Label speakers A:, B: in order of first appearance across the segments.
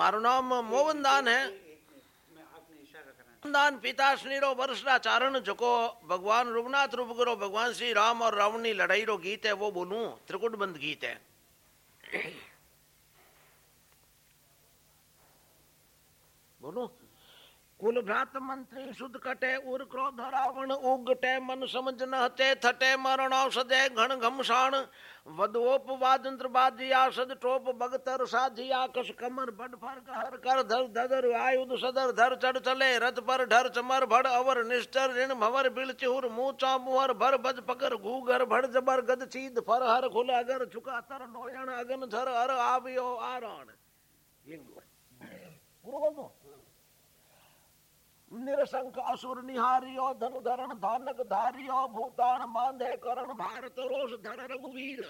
A: મારું નામ મોહનદાન હે દાન પિતાશ્રી रो वर्षा चारण जको भगवान रघुनाथ रूप करो भगवान श्री राम और रावण की लड़ाई रो गीत है वो बोलूं त्रिकुट बंद गीत है बोलो कुल भ्रात मंत्री शुद्ध कटे, उर क्रोध रावण उगटे, मन समझ न हते थटे, मरण औषधे घन घमसाण वदोपवादंत्र बाजिया सद टोप बगतर साधिया कस कमर, बड फर हर कर, धर धर आयुध सदर धर चढ़ चले, रथ पर ढर चमर भड़ अवर निष्ठर ऋण भवर बिल चिहुर, मुचा मुहर भर, बज पकर घूगर भड़ जबर गद चीद फर हर खुल अगर चुका तर नोयण अगन धर हर आवियो आरण। पूर्व निरसंक असुर निहारियो धनु धरण धानक धारियो भूतान बांधे करण भारत रोष धर रघुवीर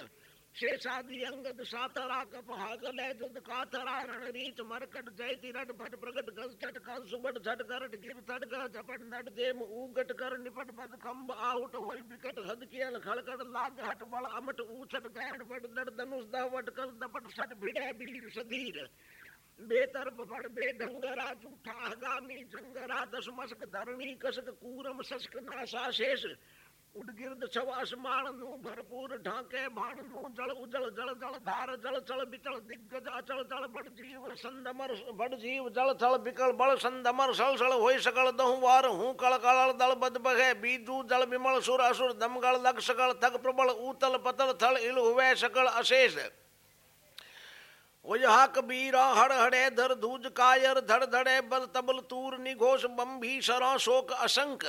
A: शेषादि अंगद सातरा कप हागले जुद कातरा रण रीच मरकट जयति रट भट प्रगट गज चट सुबट झट करट गिर तट कर झपट नट देम उगट कर निपट पद खंब आउट होई विकट हद कियल खड़कट लाग हट बल अमट ऊछट गैण बट दड़ धनुष दवट कर दपट सट भिड़े बीर सधीर। बेतरफ फड़ बे ढंगरा झूठा धरणी कसक कूरम सस्क नासा शेष। उडगिर्द छवास माण नु भरपूर ढाके भाण नु जल उजल जल जल धार जल चल बिचल दिग्गज अचल जल बड़ जीव संदमर बड़ जीव जल थल बिकल बल संदमर सल सल होई सकल दहु वार हूँ कल कल दल बद बहे बीजू जल विमल सुर असुर दमगल लग सकल थक प्रबल ऊतल पतल थल इल हुए सकल अशेष। ओजहा कबीरा हड़ हड़े धर धूज कायर, धड़ धड़े बल तबल तूर निघोष बम्भी सरा शोक असंक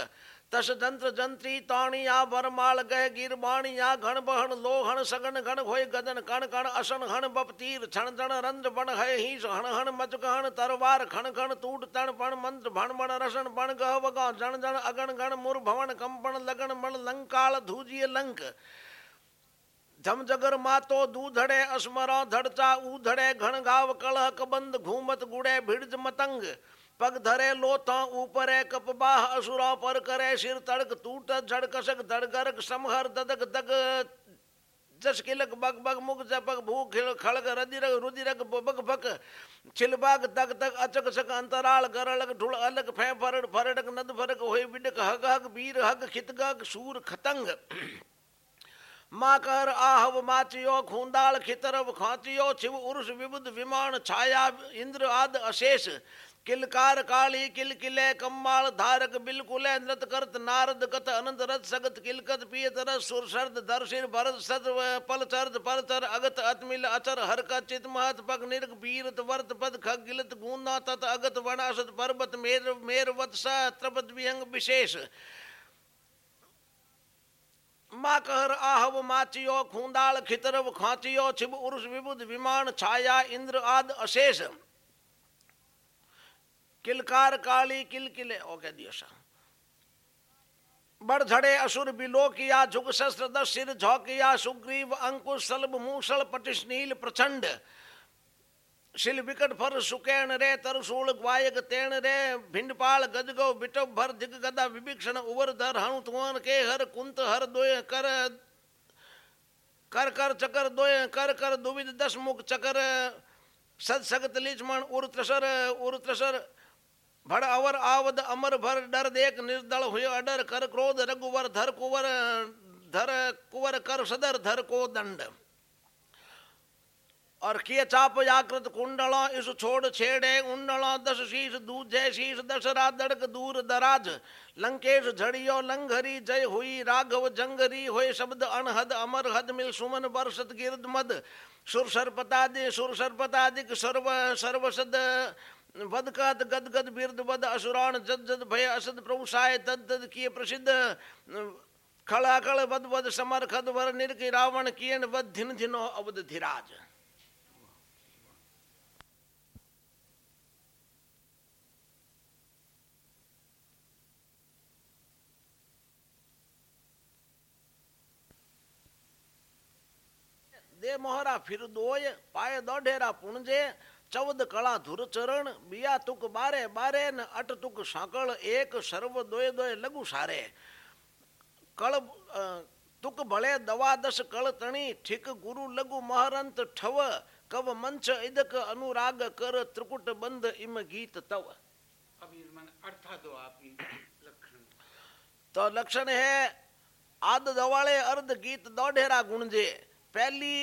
A: तस जंत्र जंत्री ताणिया बरमाल गह गिर बाणिया, घण बहन लोहण सगन घण होय गदन कण कण असन हण बपतीर छण छण रंध्र बण है हीस, हण हण मच कहण तरवार। खण खण तूट तण पण मंत्र भण बण रसन बण गह वगा। जण जण अगण गण मुर भवन कंपन लगन मण लंकाल धूजिय लंक। धम जगर मातो दूधड़े अस्मरा धड़चा ऊधड़े घण गाव कलह कबंद घूमत गुड़े भिड़ज मतंग पग धरे लोथा ऊपरे कपबाह असुरा पर करे सिर तड़क टूट झड़कसक धड़गरक समहर ददक दग जस किलक बग बग मुख जपक भूख खड़ग रदिरक रुदिरक बग भक छिलबाग दग दग अचक सक अंतराल गरलक ढुल अलग फे फरड़ फरड़क नद फरक होई बिडक हग हग बीर हग खितगक सूर खतंग माकर आहव माचियो, खूंदाल खितरव खाचियो छिव उर्स विबुद विमान छाया, इंद्र आद अशेष, किलकार काली किल किले कम्माल धारक बिलकुले, नृत करत नारद कत अनंत रथ सगत, किलकत पियत रस सुर शरद दर्शिर भरत सत पल चरद पर चर, अगत अतमिल अचर हरक चित महत पग निर्ग बीरत वर्त पद खग गिलत गूंदा तत अगत वनासत पर्वत मेर मेर वत्स त्रपत विहंग विशेष। माकहर आहव माचियो, खूंदाल खितरव खाचियो, छिब उर्स विबुद विमान छाया, इंद्र आद अशेष। किलकार काली किल किले ओ कह बड़ झड़े असुर बिलो किया झुक शस्त्र दस सिर झोंकिया, सुग्रीव अंकुश सलभ मूसल पटिश नील प्रचंड। शिल विकट फर सुकैण रे तरसूल ग्वायक तेण रे, भिंडपाल गजगो बिटब भर दिग गदा विभीषण उवर धर हणु तुअन के हर कुंत हर दोय कर कर कर चकर दोय कर कर दुविध दस मुख चकर, सद सगत लिचमण उर त्रसर उर त्रसर, भड़ अवर आवद अमर भर डर देख निर्दल हुए अडर कर क्रोध रघुवर धर कुवर धर कुवर कर सदर धर को दंड। और किए चाप जाकृत कुंडल, इस छोड़ छेड़े उंडल, दस शीश दूजे शीश दशरा दड़क दूर दराज। लंकेश झड़ियो, लंघरी जय हुई, राघव जंगरी होय शब्द अनहद, अमर हद मिल सुमन बरसत गिरद मद। सुर सरपतादि, सुर सरपतादिक सर्व, सर्वसद वदकात गद गद बिरद वद, असुराण जद जद भय असद प्रभु साय तद तद किए प्रसिद्ध। खड़ाकड़ वद वद समर खद वर निर्क रावण कियन वद धिन धिनो अवध धिराज। दे मोहरा फिर दोय पाए दोढेरा पुणजे चौद कला धुर चरण बिया तुक बारे बारे न अट तुक साकळ एक सर्व दोय दोय लघु सारे। कळ तुक भळे दवा दस कळ तणी ठिक गुरु लघु महरंत ठव। कव मंच इदक अनुराग कर त्रिकुट बंद इम गीत तव।
B: अभी मैंने दो आप लक्षण।
A: तो लक्षण है आद दवाले अर्ध गीत दोढेरा गुणजे। पहली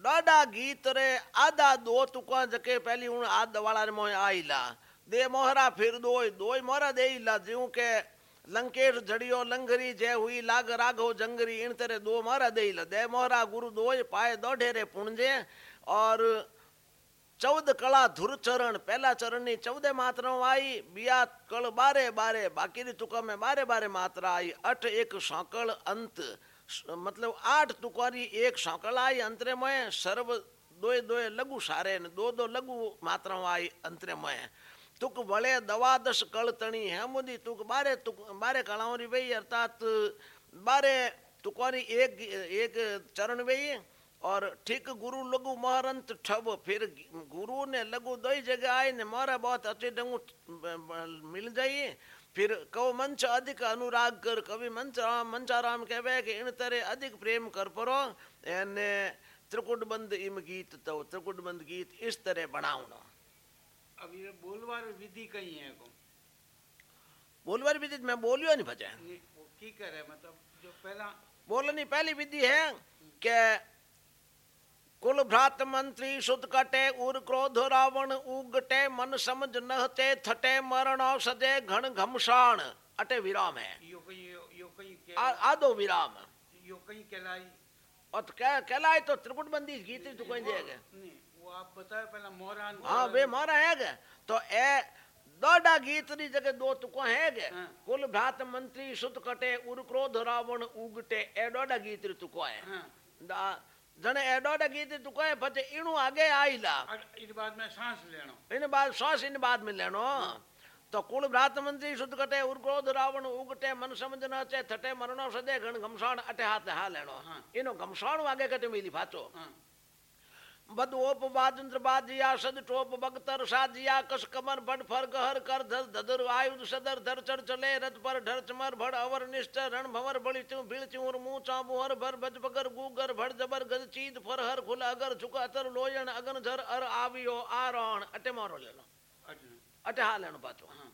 A: ॾाढा गीत रे आधा दो तुका जके पहली उन आद दवाला रे मोह आईला दे मोहरा फिर दोय दोय मोहरा देईला ज्यों के लंकेश जड़ियो लंगरी जय हुई लाग राघव जंगरी इन तेरे दो मोहरा देईला दे मोहरा गुरु दोय पाए दोढेरे पुणजे और ચૌદ કળા ધુર ચરણ પહેલા ચરણની ચૌદે માત્રાઓ આવી બિયા કળ બારે બારે બાકીની તુકામાં બારે બારે માત્રા આવી અઠ એક સાંકળ અંત मतलब आठ तुकारी, एक साकल आई अंतरे में सर्व दोए दोए लघु सारे ने दो दो लघु मात्रा आई अंतरे में तुक बड़े दवादश है मुदी, तुक बारे तुक, बारे कलाओं री वही अर्थात, बारे तुकारी एक एक चरण वही और ठीक गुरु लघु महरंत ठब फिर गुरु ने लघु दो जगह आए ने मारा बहुत अच्छे ढंग मिल जाइए फिर कव मंच अधिक अनुराग कर कवि मंच मंचाराम कहवे कि इन तरह अधिक प्रेम कर परो एने त्रिकुट बंद इम गीत तो त्रिकुट बंद गीत इस तरह बनावनो
B: अब ये बोलवार विधि कही है को?
A: बोलवार विधि मैं बोलियो नहीं भजे
B: की करे मतलब जो पहला
A: बोलनी पहली विधि है कि कुल भ्रात मंत्री सुत कटे उर क्रोध रावण उगटे मन समझ नहते थटे मरण सजे घन घमसाण। अटे विराम है।
B: यो कहीं यो, कहीं
A: आ- आदो विराम।
B: यो कहीं कहलाई
A: और तो क्या कहलाए तो त्रिकुट बंदी गीत तो कोई देगा।
B: वो आप बताए पहला मोहरान
A: हाँ वे मारा है तो ए दोडा गीत री जगह दो तुको है गे
B: हाँ।
A: कुल भ्रात मंत्री सुत कटे उर क्रोध रावण उगटे ए दोडा गीत री तुको है।
B: हाँ।
A: दा- जने ए दोडा गीत री तुको है इणु आगे
B: और इस बाद में सांस लेनो
A: इन बाद सांस इन बाद में लेनो तो कुल भ्रात मंत्री शुद्ध कटे उर रावण उगटे मन समझ न चे थटे मरणो सदे घन घमसाण अटे हाथ हा लेनो
B: हाँ।
A: इनो घमसाण आगे कटे मिली फाचो।
B: हाँ
A: बद ओप बाजंत्र बाजिया सद टोप बगतर साजिया कस कमर बड फर गहर कर धर धदर आयुध सदर धर चढ़ चले रथ पर ढर चमर भड़ अवर निष्ठ रण भंवर बड़ी चू भीड़ चूर मुँह चा बुहर भर बज बगर गुगर भड़ जबर गज चीद फर हर खुल अगर झुक अतर लोयण अगन झर अर आवियो आरोहण अटे मारो ले
B: अच्छा
A: अटे हा लेनो पाछो
B: हाँ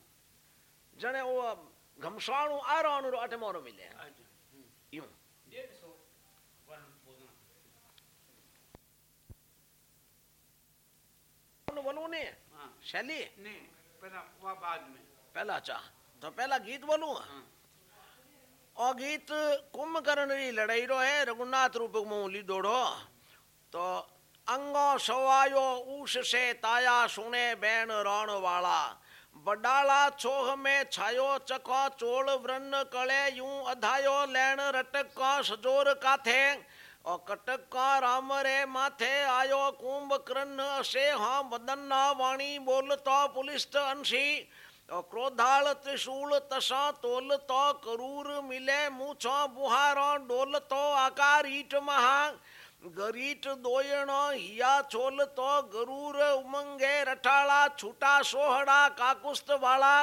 A: जने वो आरोहण रो अटे मारो मिले
B: अच्छा हम्म।
A: यूँ
B: डेढ़ सौ वन बोलना
A: बोलू ने
B: हाँ।
A: शैली?
B: नहीं पहला वह बाद में।
A: पहला चाह तो पहला गीत बोलूँ
B: हाँ।
A: और गीत कुंभकर्ण री लड़ाई रो है रघुनाथ रूप मूली दौड़ो तो अंगो सवायो ऊस से ताया सुने बैन रण वाला। बडाला छोह में छायो चको चोल व्रन कले यूँ अधायो लैन रटक का सजोर का राम रे माथे आयो कुंभकर्ण से हाँ बदन्ना वाणी बोलतो पुलिस अंशी। क्रोधाल त्रिशूल तसा तोल तो करूर मिले मूछो बुहारो डोल तो आकार ईट महा। गरीट दोयणो हिया छोल तो गरूर उमंगे रठाला छूटा सोहड़ा काकुस्त वाला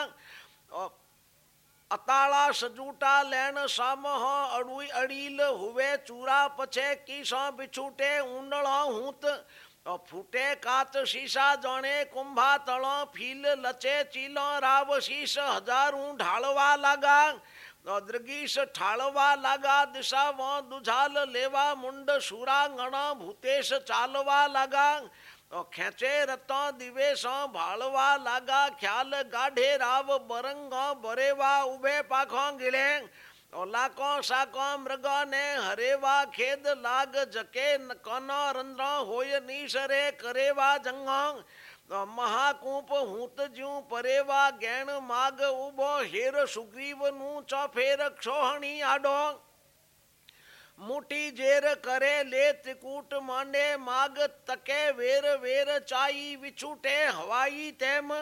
A: अताड़ा सजूटा लैन साम अड़ुई अड़ील हुए चूरा पछे कीसा बिछूटे ऊंडलो हूत। फूटे कात शीशा जाने कुंभा तलो फील लचे चीलो राव शीश हजारू ढालवा लगा। दृगीश ठालवा लगा, दिशा वो दुझाल लेवा मुंड सूरा गण भूतेश चालवा लगा। और खेचे रतो दिवेशो भालवा, लागा, ख्याल, गाढ़े राव, बरंग, बरेवा, उभे पाखो गिले। और लाको साको मृग ने हरेवा, खेद, लाग, जके कनो रंद्र होय नीसरे करेवा, जंगो। महाकूप, हूत, ज्यू, परेवा, गैण, माग उबो हेर, सुग्रीव, नु चफेर क्षोहणी, आडो। मुठी जेर करे ले त्रिकूट मांडे माग तके वेर वेर चाई विछूटे हवाई तेम।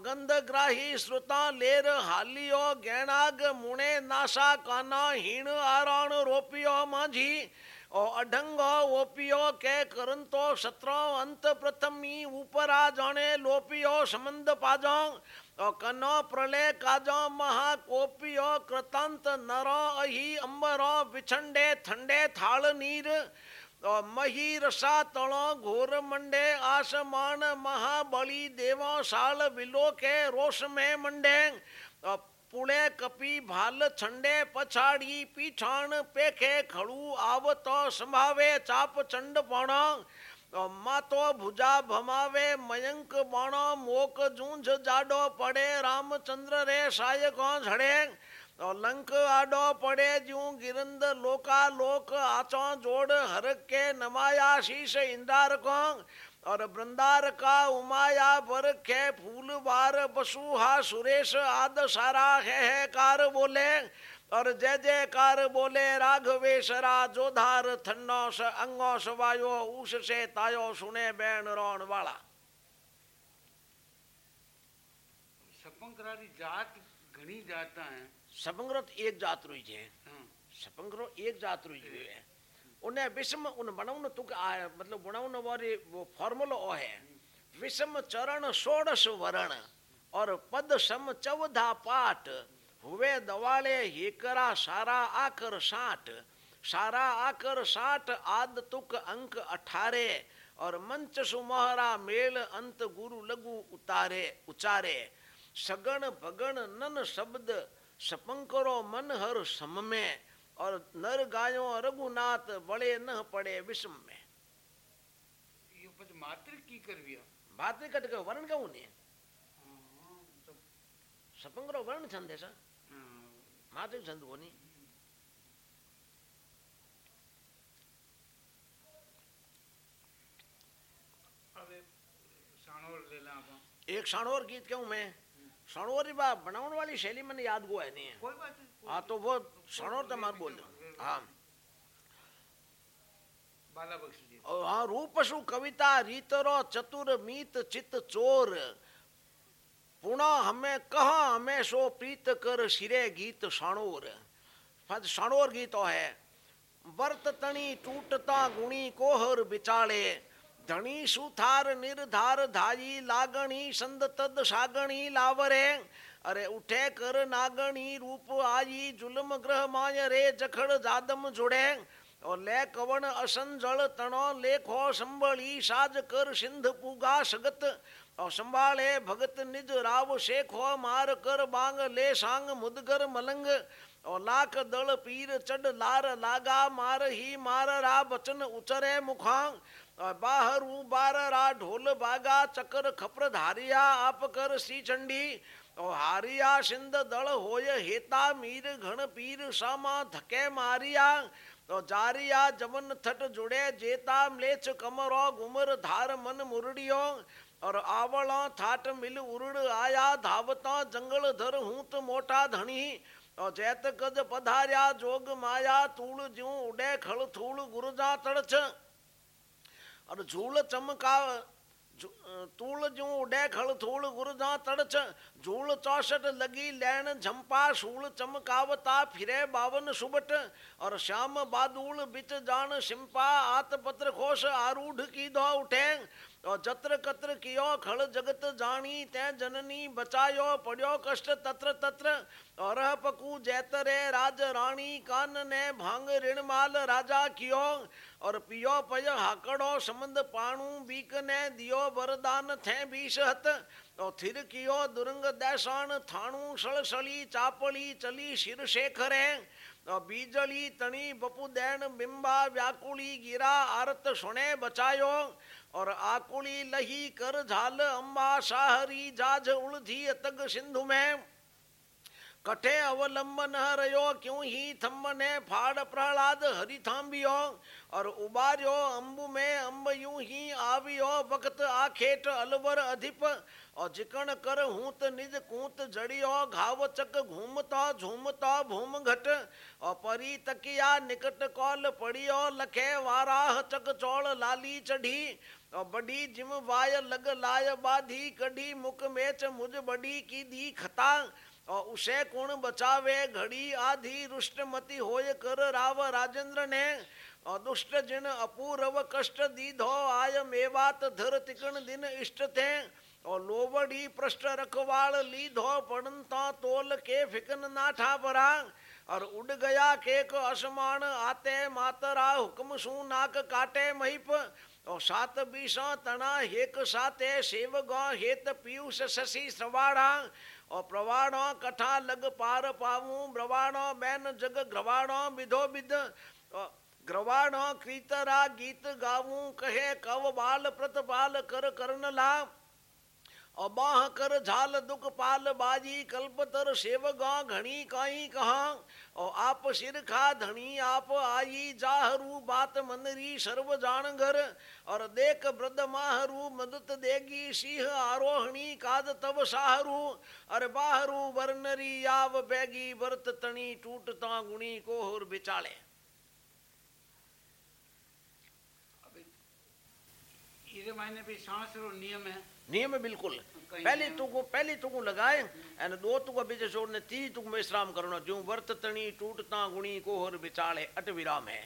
A: गंध ग्राही श्रुता लेर हालियो गैणाग, मुणे नासा काना हीण आरण रोपियो माझी। और अढंगो ओपियो के करंतो सत्रो अंत प्रथमी ऊपरा जाने लोपियो समंद पाजो। और कनो प्रलय काजो महाकोपियो कृतांत नर अही अंबरो बिछंडे ठंडे थाल नीर मही रसा तणो घोर मंडे, आसमान महाबली देव साल विलो के रोष में मंडे पुणे कपी भाल छंडे पछाड़ी पीछाण पेखे खड़ू आवतो संभावे चाप चंड पण मातो भुजा भमावे मयंक बाणो मोक जूंझ जाडो पड़े रामचंद्र रे सायको झड़े। लंक आडो पड़े जू गिरंद लोका लोक आचो जोड़ हर के नमाया शीश इंदार को और बृंदार का उमाया पर के फूल बार बसुहा सुरेश आद सारा है, है कार बोले। और जय जयकार बोले राघवेशरा जोधार थन्नोस अंगोस वायो उस से तायो सुने बैन रोन वाला।
B: सपंकरारी जात घनी जाता है।
A: સપંગરો એક જાત रुई છે
B: હા
A: સપંગરો એક જાત रुई है उन्हें विषम उन बनाउन तुक आया मतलब बनाउन वाली वो फॉर्मूला ओ है विषम चरण षोडश वरण और पद सम चौधा पाठ हुए दवाले हेकरा सारा आकर साठ सारा आकर साठ आद तुक अंक अठारे और मंच सुमहरा मेल अंत गुरु लघु उतारे उचारे सगण भगण नन शब्द सपंग करो मन हर सम में और नर गायो रघुनाथ बड़े न पड़े विषम में।
B: ये पद मात्र की कर
A: मात्र कट के वर्ण का उन्हें।
B: हाँ, तो- सपंग
A: करो वर्ण छंद है सर।
B: हाँ।
A: मात्र छंद वो नहीं। एक साणोर गीत क्यों मैं? शाणोर बा बनाने वाली शैली मैंने याद को है नहीं है
B: કોઈ વાત નહીં, કોઈ
A: हाँ तो वो शाणोर तो मार बोल दो हाँ
B: બાલા બક્ષી
A: और हाँ रूपसु कविता रीतरो चतुर मीत चित चोर पुनः हमें कहा हमें सो प्रीत कर सिरे गीत शाणोर फद शाणोर गीतो है वर्त तणी टूटता गुणी कोहर बिचाले धनी सुथार निर्धार धाई लागणी संद तद सागणी लावरे अरे उठे कर नागणी रूप आई जुलम ग्रह माय रे जखड़ जादम जुड़े और ले कवन असन जल तणो लेखो संबली साज कर सिंध पूगा सगत और संभाले भगत निज राव शेखो मार कर बांग ले सांग मुदगर मलंग और लाख दल पीर चढ़ लार लागा मार ही मार रा बचन उचरे मुखांग बाहर ऊ बार रा ढोल बागा, चक्र खपर धारिया आप कर सी चंडी। और हारिया सिंध दल होय हेता, मीर घण पीर सामा धके मारिया। तो जारिया जमन थट जुड़े जेता, म्लेच कमरो गुमर धार मन मुरड़ियो। और आवला थाट मिल उरुड़ आया, धावता जंगल धर हूत मोटा धनी जैत गज पधार्या, जोग माया तूड़ ज्यूं उड़े खड़ थूड़ गुरजा तड़छ और झूल चमका तूल जूं उडे खड़ थूल गुरजा तड़च। झूल चौसठ लगी लैन झंपा सूल चमकावता फिरे बावन सुबट। और श्याम बादूल बिच जान सिंपा आत पत्र खोश आरूढ़ की दो उठे। और जत्र कत्र कियो खड़ जगत जानी, तै जननी, बचायो, पड़ियो कष्ट, तत्र तत्र। और पकू जैतरे राज रानी, कान ने भाँग ऋण माल राजा कियो। और पियो पय हाकड़ो समंद पाणू, बीक ने दियो वरदान थे बीस हत और थिर कियो दुरंग दैसाण थाणू सड़सली चापली, चली शिर शेखरे और बीजली, तणी बपु दैन बिंबा, व्याकुली, गिरा, आरत, सुने, बचायो। और आकुली लही कर झाल अम्बा शाहरी जाज उलझी अतग सिंधु में। कठे अवलंबन रयो क्यों ही थम्बने फाड़ प्रहलाद हरि थाम्बियो और उबार्यो अंबु में, अंब यूँ ही आवियो, वक्त आखेट अलवर अधिप। और जिकण कर हूत निज कूत जड़ियो, घाव चक घूमता झूमता भूम घट। और परी तकिया निकट कौल पड़ियो, लखे वाराह चक चौड़ लाली चढ़ी। और बड़ी जिम वाय लग लाय बाधी, कढ़ी मुख मेच मुझ बड़ी की दी खता। और उसे कुण बचावे? घड़ी आधी रुष्टमती होय कर राव राजेंद्र ने दुष्ट जिन अपूर्व कष्ट दीधो, आय मेवात धर तिकण दिन इष्ट थे। और ओढ़ी पृष्ठ रखवाल लीधो पड़नता तोल के फिकन नाठा परा। और उड़ गया केक असमान, आते मातरा हुक्म सू नाक काटे महिप। और सात बीसा तना हेक साते सेव गौ हेत पीयूष शशि सवाड़ा। और प्रवाणो कथा लग पार पाऊ ब्रवाणो बैन जग, ग्रवाणो विधो विध। ग्रवाण कृतरा गीत गाऊ, कहे कव बाल प्रतपाल कर कर्ण ला और बाह कर झाल दुख पाल बाजी कल्पतर सेव गा घणी काई कहा। और आप सिर खा धनी आप आई जाहरू, बात मनरी सर्व जान घर। और देख ब्रद माहरू, मदत देगी सिंह आरोहणी काद तब साहरू। अरे बाहरू वर्नरी आव बैगी, वर्त तणी टूटता गुणी कोहर बिचाले
B: अभी नियम है।
A: नियम है बिल्कुल। पहली तुको पहली तुको लगाए एंड दो तुको बीच छोड़ने तीन तुक में विश्राम करना जो वर्त तणी टूटता गुणी कोहर बिचाले अट विराम है।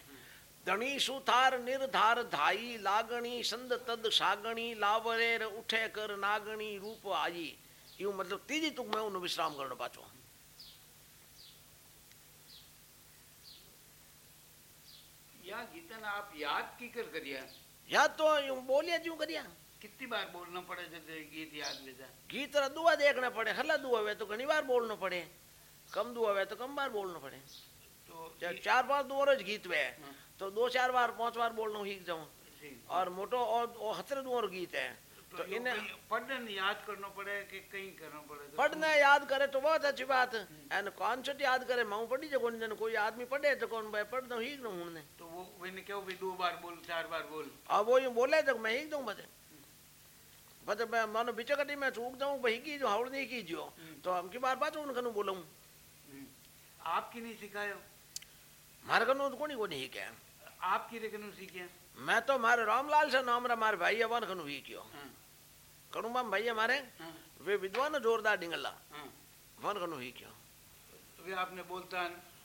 A: धणी सुथार निर्धार धाई लागणी संद तद सागणी लावरेर उठे कर नागणी रूप आई। यूँ मतलब तीजी तुक में उन विश्राम करना पाछो
B: या गीतन आप याद की कर करिया?
A: या तो यूँ बोलिया जू करिया।
B: कितनी बार बोलना पड़े जैसे गीत याद ले जाए
A: गीत रा दुआ देखना पड़े हल्ला दुआ हुए तो घनी बार बोलना पड़े। कम दुआ हुए तो कम बार बोलना पड़े।
B: तो
A: चार पाँच दुआ रोज गीत वे
B: हाँ,
A: तो दो चार बार पाँच बार बोलना सीख जाऊँ। और मोटो और हतरे दुआर गीत है।
B: तो
A: तो इन्हें
B: पढ़ने याद करना पड़े कि कहीं करना पड़े तो
A: पढ़ना याद करे तो बहुत अच्छी बात है। एंड कॉन्सेप्ट याद करे माऊ पढ़ी जो कौन जन कोई आदमी पढ़े तो कौन भाई पढ़ दो ही न
B: तो वो मैंने क्यों भी दो बार बोल चार बार बोल।
A: अब वो यूँ बोले तो मैं ही दूँ बचे बचे मैं मानो बीच कटी में चूक जाऊँ भाई की जो हाउड़ नहीं की जो। तो हम की बार बात उन कनु बोलूँ।
B: हम्म। आपकी नहीं सिखायो?
A: मारे कनु तो कोनी कोनी ही क्या
B: आपकी सीखे
A: मैं तो हमारे रामलाल से नाम रहा हमारे भाई अवान खनु ही क्यों?
B: हाँ,
A: कनु माम भाई हमारे
B: हाँ,
A: वे विद्वान जोरदार डिंगला।
B: हाँ।
A: वन खनु ही क्यों?
B: तो वे आपने बोलता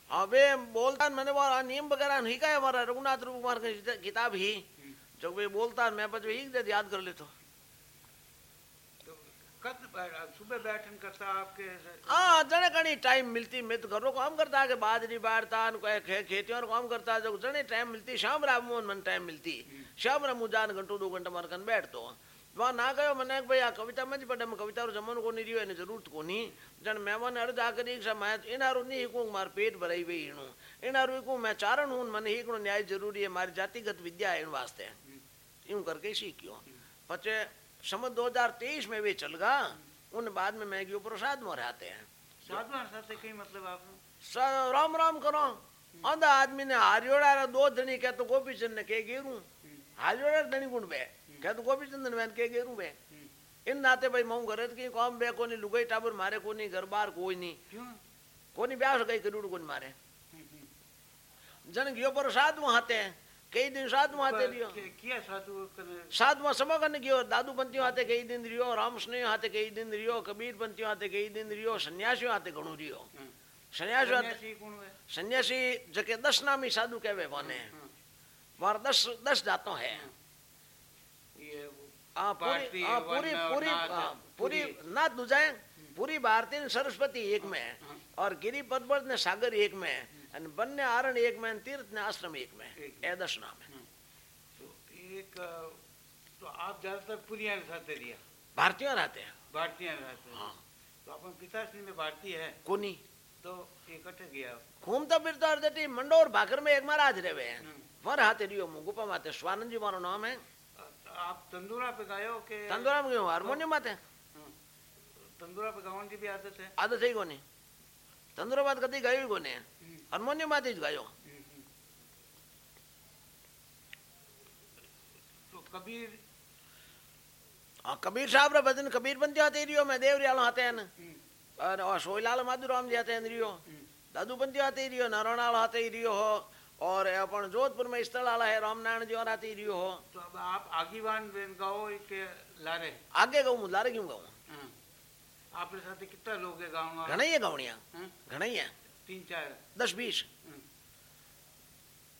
A: अबे बोलता मैंने वो नियम वगैरह नहीं कहा हमारा? रघुनाथ रूप कुमार की किताब ही। जब वे बोलता मैं बस ही दे याद कर लेता
B: तो कद सुबह बैठन करता आपके
A: हाँ जने कणी टाइम मिलती मैं तो घरों काम करता कि बाजरी बाढ़ता खे, खेतियों काम करता जो जने टाइम मिलती शाम रात मन टाइम मिलती। शाम रा मुझे घंटो दो घंटा मार कन बैठतो। वहाँ ना गयो मैंने भाई आ कविता में पढ़े मैं कविता रो जमन को नहीं रियो एने ज़रूरत को नहीं जन मेहमान अर्ज़ आकर एक मैं इनारो नहीं हिकू मार पेट भराई हुई इणु इनारो हिकू मैं चारण हूँ मन हिकड़ो न्याय ज़रूरी है मारी जातिगत विद्या है इन वास्ते यूँ करके सीखियो पचे समझ 2023 में वे चल गा उन बाद में मैं गयो प्रसाद में रहते हैं।
B: कई मतलब आप
A: राम राम करो। आंधा आदमी ने हारियोड़ा रा दो धनी कह तो गोपी चंद ने के गेरू। हारियोड़ा धनी गुण बे। कह तो गोपी चंद ने के गेरू बे। इन नाते भाई मऊ घरे की काम बे कोनी लुगाई टाबर मारे कोनी घर बार कोई नहीं।
B: क्यों?
A: कोनी ब्याह कई करूड़ कोनी मारे। जन गयो प्रसाद में हाथे कई दिन
B: कि- साधु कने
A: साथ में समय करने गयो दादू पंथियों हाथे कई दिन रियो राम स्नेह हाथे कई दिन रियो कबीर पंथियों हाथे कई दिन रियो सन्यासियों हाथे घणो रियो
B: सन्यासी
A: सन्यासी जके दस नामी साधु कहवे
B: हाँ,
A: वार दस दस जातों है हाँ, पूरी
B: नाथ
A: दूजाए पूरी भारतीय सरस्वती एक में हाँ। और गिरी पर्वत ने सागर एक में है और बन्ने आरण एक में है, तीर्थ ने आश्रम एक में है।
B: एक
A: ए दस नाम है
B: तो एक अ, तो आप ज़्यादातर पुरिया साथे रिया
A: भारतीय रहते हैं।
B: भारतीय रहते हैं।
A: हाँ।
B: तो अपन पिताश्री में भारतीय है।
A: कोनी?
B: तो इकट्ठे गया।
A: घूमता फिरता और जटी मंडोर भाकर में एक महाराज रहे हैं।
B: हम्म।
A: वर हाथे रियो मु माते स्वानंद जी मारो नाम है।
B: तो आप तंदूरा पे गायो के
A: तंदुरा में गयो हारमोनियम माते
B: हाँ, तंदूरा पे गावन की भी आदत है।
A: आदत है कोनी। तंदुरा बात कदी गायो कोने
B: हम्म,
A: हारमोनियम माते ज गायो
B: हम्म, हम्म। तो कबीर
A: हाँ कबीर साहब रे भजन कबीर पंथी आते रियो मैं देवरियाल आते हैं
B: हम्म,
A: और और सोईलाल माधुराम जी आते हैं रियो
B: हम्म,
A: दादू पंथी आते ही रियो नारायणाल आते ही रियो हो और अपन जोधपुर में स्थल आला है रामनारायण जी और आते ही रियो हो
B: तो अब आप आगीवान गाओ के लारे
A: आगे गऊ मुलारे क्यों गऊ
B: हाँ। आपके साथ कितना लोग है में?
A: घना ही गवणिया
B: हाँ?
A: ही है
B: तीन चार।
A: दस बीस।
B: हम्म।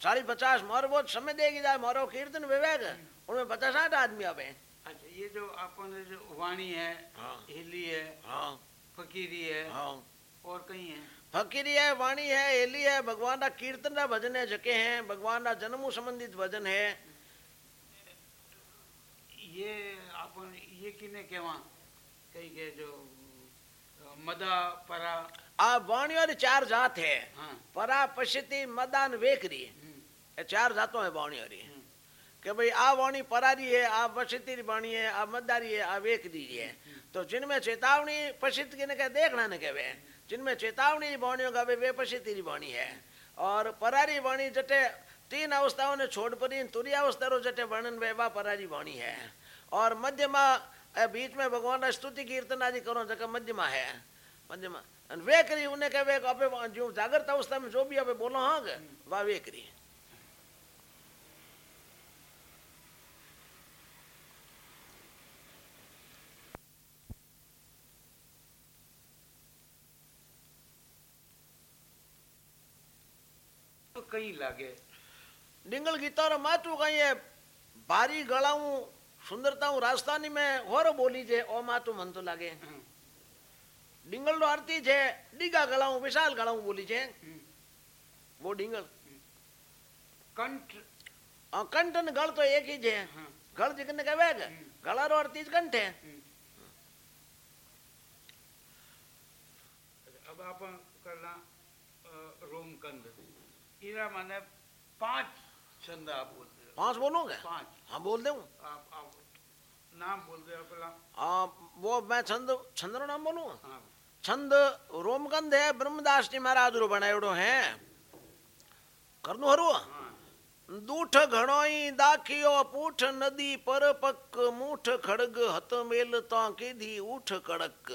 A: सारी पचास मोर बहुत समय देगी जाए मोरो कीर्तन विवेक। हम्म। उनमें पचास आठ आदमी अब हैं
B: अच्छा ये जो आपने जो वाणी है
A: हाँ।
B: हिली है
A: हाँ।
B: फकीरी है
A: हाँ।
B: और कहीं है?
A: फकीरी है वाणी है हेली है भगवान का कीर्तन का भजन है जके हैं भगवान का जन्म संबंधित भजन है।
B: ये अपन ये किने के कहवा कहीं के जो मदा परा
A: આ વાણિયો ચાર જાત હે. પરાપશિતિ मदान
B: वेकरी
A: चार ચાર है હે
B: વાણિયોરી
A: કે ભાई આ वाणी परारी है आ पशितिर वाणी है आ मदारी है आ वेकरी है तो जिनमें चेतावनी पशित की कह देखना ने कहवे जिनमें चेतावनी वाणियों का वे पशितिरी वाणी है और परारी वाणी जटे तीन अवस्थाओं ने छोड़ पड़ी तुरी अवस्था रो जटे वर्णन वे वा परारी वाणी है और मध्यमा बीच में भगवान स्तुति कीर्तन आदि करो जगह मध्यमा है મધ્યમાં અને વે કરી ઉને કે વે આપણે જો જાગૃત અવસ્થામાં જો બી
B: આપણે બોલો હા
A: કે વા વે કરી કઈ લાગે ડિંગલ ગીતાર માતું કઈ ભારી ગળાવું સુંદરતા હું રાજસ્થાની મેં હોર બોલી છે
B: ઓ
A: માતું મન તો લાગે डीगा गलाऊं विशाल गलाऊं बोली छे।
B: हम्म,
A: वो डिंगल
B: कंठ।
A: आ, कंठ ने गल तो एक ही छे।
B: हाँ।
A: गल जिकने कहे के गला रो आरती ज कंठ है।
B: अब अपन करना रोमकंद। इरा माने पाँच छंद आप बोलते हो।
A: पाँच बोलूँगे?
B: पाँच।
A: हाँ बोल दूँ
B: आप आप नाम बोल दे पहला।
A: आ, वो मैं छंद छंद रो नाम बोलूँ
B: हाँ।
A: छंद रोमगंध है ब्रह्मदास जी महाराज रो बनायोड़ो है। करनु हरु? दूठ घणोई दाखियो, पूठ नदी पर पक, मूठ खड़ग हत मेल तो कीधी उठ कड़क।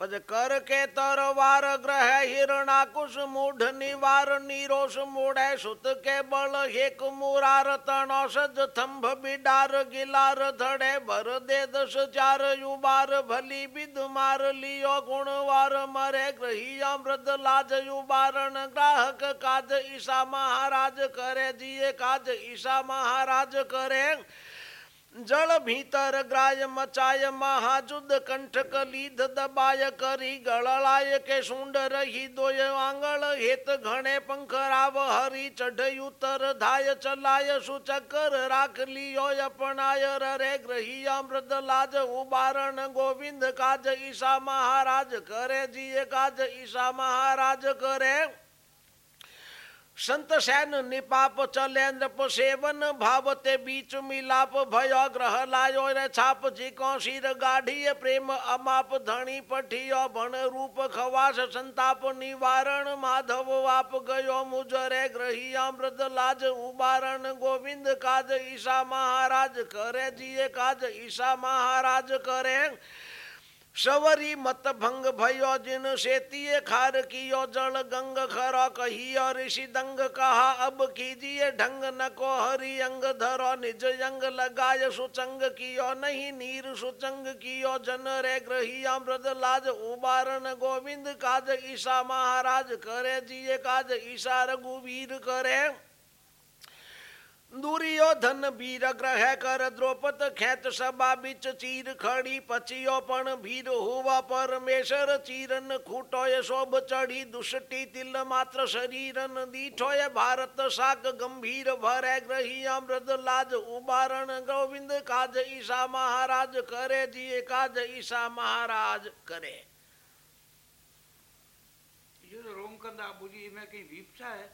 A: पज कर के तरवार ग्रह हिरणाकुश मूढ़ निवार नीरोष मोड़े सुत के बल हेक मुरार तणौषध थंभ बिडार गिलार धड़े भर दे दस चार युबार भली विद मार लियो गुणवार मरे ग्रही अमृत लाज युबारण ग्राहक काज ईसा महाराज करे, जिये काज ईसा महाराज करे। जल भीतर ग्राय मचाय महाजुद कंठ कलीध दबाय करी गळलाय के सुंड रही दोय आंगळ हेत घणे पंख राव हरी चढ़ उतर धाय चलाय सुचकर राख लियो अपनाय रे ग्रही अमृत लाज उबारण गोविंद काज ईशा महाराज करे जिये काज ईशा महाराज करे। संत सैन निपाप चलेन्द्र सेवन भावते बीच मिलाप भयो ग्रह लायो रे छाप जिको सिर गाढ़ी प्रेम, अमाप धनी पठियो भण रूप खवास, संताप निवारण, माधव वाप गयो मुजरे अमृत लाज, उबारण, गोविंद काज ईशा महाराज करे, जिये काज ईशा महाराज करे। सवरी मत भंग भयो, जिन सेतिये खार कियो, जल गंग खरो कहियो, ऋषि दंग कहा, अब कीजिए ढंग न को हरि अंग, धरो निज अंग, लगाय सुचंग कियो, नहीं नीर सुचंग कियो, जन रे ग्रही अमृत लाज, उबारण गोविंद काज ईसा महाराज करे, जिये काज ईसा रघुवीर करे। दुर्योधन वीर ग्रह कर द्रौपद खेत सभा बिच चीर खड़ी पचियो पण भीर हुआ परमेश्वर चीरन खूटोय शोभ चढ़ी दुष्टि तिल मात्र शरीरन दीठोय भारत साक गंभीर भरे ग्रही अमृत लाज उबारण गोविंद काज ईसा महाराज करे जिये काज ईसा महाराज करे।
B: ये रोमकंद बोली में कहीं विपसा है?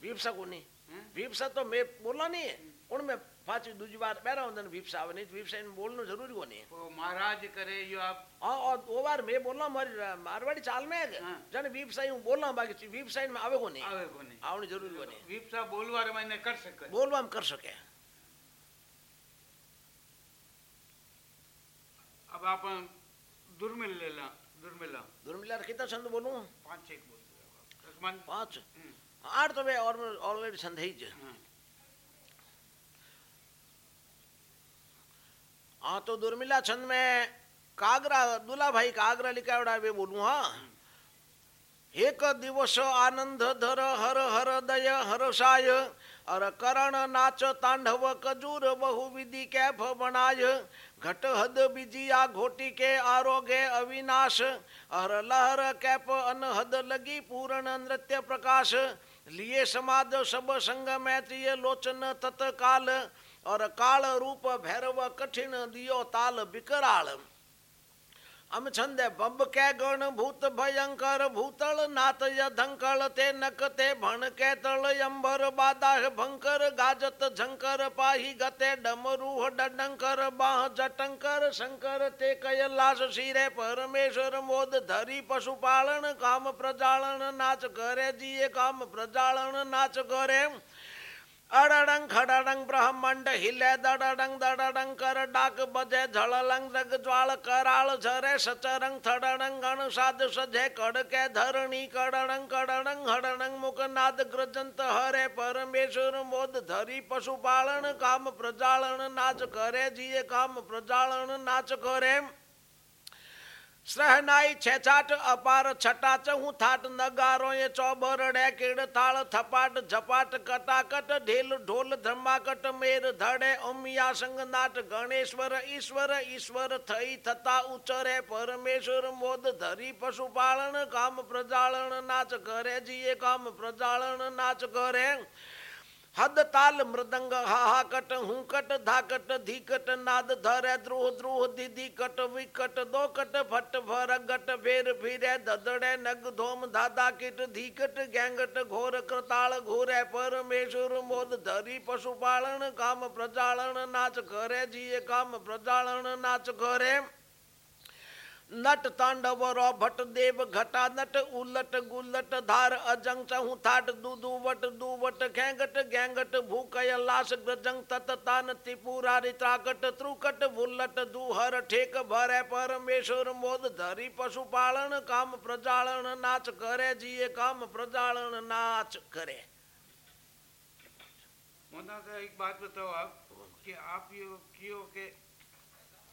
A: भीपसा को नहीं बोला नहीं है उनमें पाँच दूसरी बार पैरा होता है भीपसा आवे नहीं तो भीपसा इनमें बोलना ज़रूरी को नहीं है
B: वो महाराज करे यो आप
A: हाँ और वो बार मैं बोल रहा हूँ हमारी मारवाड़ी चाल में है। जन वीप साई हूँ बोल रहा हूँ बाकी वीप साइड में आवे को नहीं
B: आवे को नहीं
A: आवनी ज़रूरी को नहीं
B: विपसा बोलवार मैंने कर सके
A: बोल हम कर सके
B: अब आप दुर्मिल ले ला दुर्मिला
A: दुर्मिला कितना छंद बोलूँ
B: पाँच एक बोल दो आप। रकमान
A: पाँच तो वे और ऑलरेडी छंद ही ज
B: हाँ,
A: हाँ तो दुर्मिला छंद में कागरा दुला भाई कागरा लिखा उड़ा वे बोलूँ हाँ। एक दिवस आनंद धर हर हर दय हर्षाय और करण नाच तांडव कजूर बहुविधि कैफ बनाय। घट हद बिजिया घोटी के आरोग्य अविनाश और लहर कैप अनहद लगी पूर्ण नृत्य प्रकाश। लिए समाध सब संग मैत्रिय लोचन तत्काल, और काल रूप भैरव कठिन दियो ताल बिकराल। अम छंद बब कै गण भूत भयंकर, भूतल नाथ यधंकल ते नक ते भण के तल अंबर बादाह भंकर, गाजत झंकर पाही गते, डमरूह डडंकर, बाह जटंकर, शंकर ते कैलाश शिरे, परमेश्वर मोद धरी पशुपालन, काम प्रजालन, नाच करे जिये, काम प्रजालन, नाच करे। अड़डंग खड़ंग ब्रह्मंड हिले दड़डंग दड़डंग कर डाक बजे झड़लंग रग ज्वाल कराल झरे सचरंग, थड़डंग गण साध सजे कड़ के धरणी, कड़डंग कड़डंग, हड़डंग मुख नाद ग्रजंत हरे परमेश्वर, मोद धरी पशुपालन, काम प्रजालन, नाच करे, जिये काम प्रजालन, नाच करे। सहनाई छेछाट अपार छटाच, हूँ थाट नगारो ये चौबरड़े किड़ थाल थपाट, झपाट कटाकट, ढेल ढोल धर्माकट मेर धड़े उमिया संग नाट, गणेश्वर ईश्वर ईश्वर थई थता उचरे, परमेश्वर मोद धरी पशुपालन काम प्रजालन नाच करे, जिये काम प्रजालन नाच करे। हद ताल मृदंग, हाहाकट, हुकट, धाकट, धीकट, नाद धर द्रोह द्रोह दीदी कट, विकट दो कट फट भर गट फेर फिरे धदड़े नग, धोम, धादा, किट, धीकट, गैंगट, घोर, कृताल घोरे परमेश्वर, मोद, धरी, पशुपालन, काम प्रजालन नाच करे जिये काम प्रजालन नाच करे नट तांडव रो भट देव घटा नट उलट गुलट धार अजंग चहु थाट दूदू वट दूवट घेंगट गैंगट भूकय लाश ग्रजंग तत तान त्रिपुरा रित्राकट त्रुकट भुल्लट दूहर ठेक भरे परमेश्वर मोद धरी पशुपालन काम प्रजालन नाच करे जिये काम प्रजालन नाच करे।
B: मोहना का एक बात बताओ आप, कि आप ये कियो के,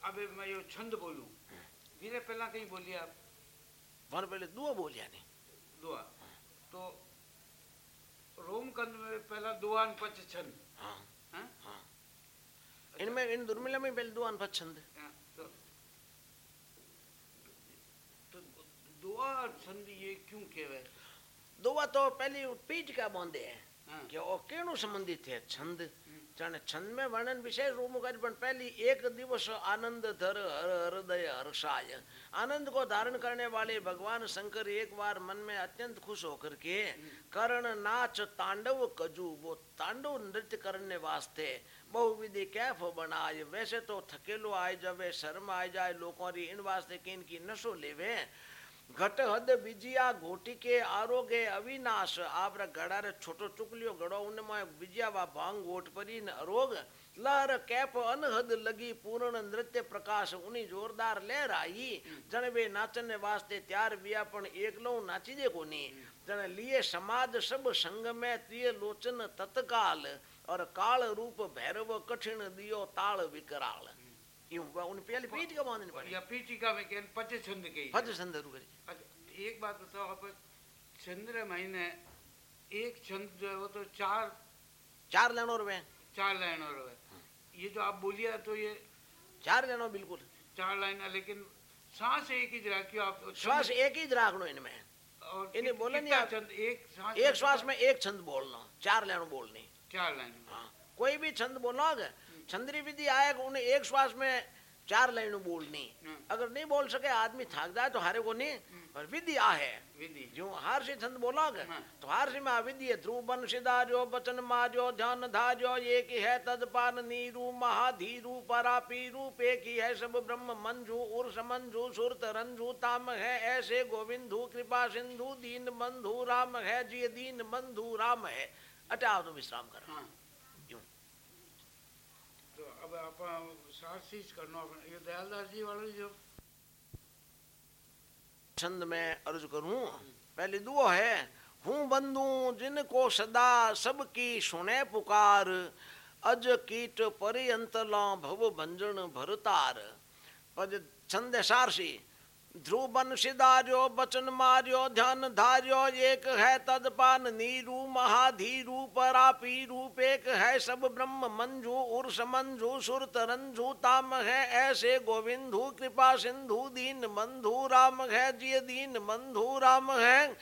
B: अबे मैं यो छंद बोलूँ? वीरे पहला कहीं बोलिए आप?
A: वन पहले दुआ बोलिया नहीं
B: दुआ। तो रोमकंद में पहला दुआन पच छंद
A: हाँ।
B: हैं?
A: हाँ। इनमें इन दुर्मिला में पहले दुआन पछंद
B: हाँ, तो तो दुआ छंद ये क्यों कहवे?
A: दुआ तो पहली पीठ का बांधे है
B: हाँ,
A: कि वो केणु संबंधित है छंद। में वर्णन विशेष रूप में करी, पण पहली एक दिवस आनंद धर हर हृदय हर्षाय आनंद को धारण करने वाले भगवान शंकर एक बार मन में अत्यंत खुश होकर के कर्ण नाच तांडव कजू वो तांडव नृत्य करने वास्ते बहुविधि कैफ बनाए वैसे तो थकेलो आए जावे शर्म आए जाए लोगों री इन वास्ते कि इनकी नशो लेवे घट हद बिजिया घोटी के आरोग्य अविनाश। आप गड़ा रे छोटो चुकलियो गड़ो उनमें बिजिया वा भाँग गोट परी न रोग। लहर कैप अनहद लगी पूर्ण नृत्य प्रकाश, उनी जोरदार लहर आई। जन वे नाचने वास्ते त्यार बिया, पण एकलो नाची दे कोनी। जन लिए समाज सब संग में त्रिय लोचन तत्काल, और काल रूप भैरव कठिन दियो ताल विकराल। उन पहले पीठ का बांधने पड़े
B: या पीठिका में कहन पच छंद कही
A: फज संदर्भ करी
B: अच्छा एक बात बताओ आप चंद्र महीने एक छंद जो है वो तो चार
A: चार लेनो रुपए
B: चार लाइन और है। ये जो आप बोलिए तो ये
A: चार लेनो बिल्कुल।
B: चार लाइन है लेकिन सांस एक ही जगह क्यों आप छंद-
A: श्वास एक ही राखनो इनमें।
B: और
A: इन्हें बोला नहीं आप-
B: छंद? एक सांस
A: एक श्वास में एक छंद बोलना चार लेनो बोलनी।
B: चार लाइन।
A: हाँ। कोई भी छंद बोलना होगा छंद्री विधि आएगा उन्हें एक श्वास में चार लाइनों बोलनी।
B: हम्म।
A: अगर नहीं बोल सके आदमी थक जाए तो हारे को नहीं पर विधि आ है
B: विधि।
A: जो हार से छंद बोलोगे
B: हाँ।
A: तो हार से में विधि है। ध्रुव बन सिधार्यो बचन मार्यो ध्यान धार्यो एक ही है तदपान नीरू महाधीरू परापी रूप एक ही है सब ब्रह्म मंजू उर्स मंजू सुरत रंजू ताम है ऐसे गोविंदु कृपा सिंधु दीन बंधु राम है जी दीन बंधु राम है। अटाओ तो विश्राम करो।
B: हाँ।
A: यूँ
B: वाला जो
A: छंद में अर्ज़ करूँ, पहले दुआ है, हूँ बंधु, जिनको सदा सबकी सुने पुकार, अज कीट पर्यंत ला भव भंजन भरतार। पद छंद सारसी ध्रुव सिधार्यो बचन मार्यो, ध्यान धार्यो, एक है तदपान, नीरू, महाधीरू, परापी रूप, एक है सब ब्रह्म, मंजु, उर्स मंजु सुर तरंजू ताम है ऐसे गोविंदु, कृपा सिंधु, दीन बंधु, राम है जिय दीन बंधु, राम है।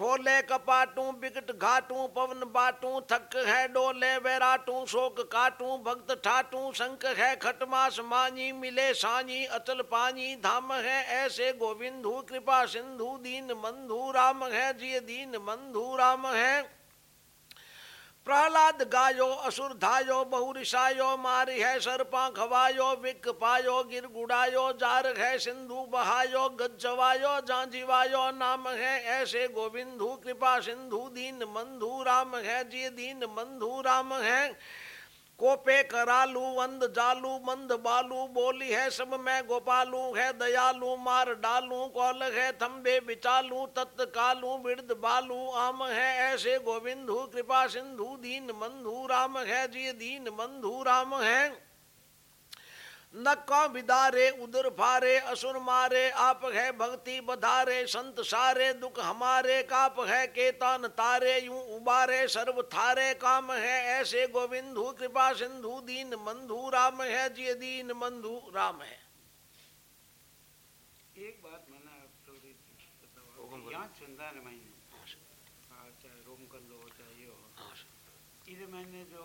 A: खोले कपाटू बिकट घाटू, पवन बाटू, थक है डोले, वैराटू, शोक काटू, भक्त ठाटू, शंख है खटमास मानी, मिले सानी अचल पानी, धाम है ऐसे गोविंदू, कृपा सिंधु, दीन मंधु राम है जिय दीन मंधु राम है। प्रहलाद गायो, असुर धायो बहुरिशायो मारी है सर्पा खवायो, विक पायो, गिर गुड़ायो, जार है सिंधु बहायो गजवायो जांजीवायो नाम है ऐसे गोविंदु, कृपा सिंधु, दीन मंधु, राम है जी दीन बंधु राम है। कोपे करालू, वंद जालू, मंद बालू, बोली है सब मैं गोपालू, है दयालू, मार डालू, कौल है थम्बे बिचालू तत्कालू बिरद बालू, आम है ऐसे गोविंदु, कृपा सिंधु, दीन मंधु राम है जी दीन बंधु, राम है। नक्का विदारे उदर फारे असुर मारे आप है भक्ति बधारे संत सारे दुख हमारे काप है केतन तारे यूँ उबारे सर्व थारे काम है ऐसे गोविंदु कृपा सिंधु दीन बंधु राम है जी दीन बंधु राम है।
B: एक बात मैंने यहाँ चंदा ने हाँ, चाहे रोम कर लो चाहे ये हो। इधर मैंने जो